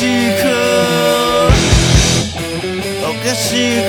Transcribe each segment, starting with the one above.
时刻哦可惜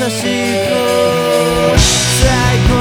esos hijos y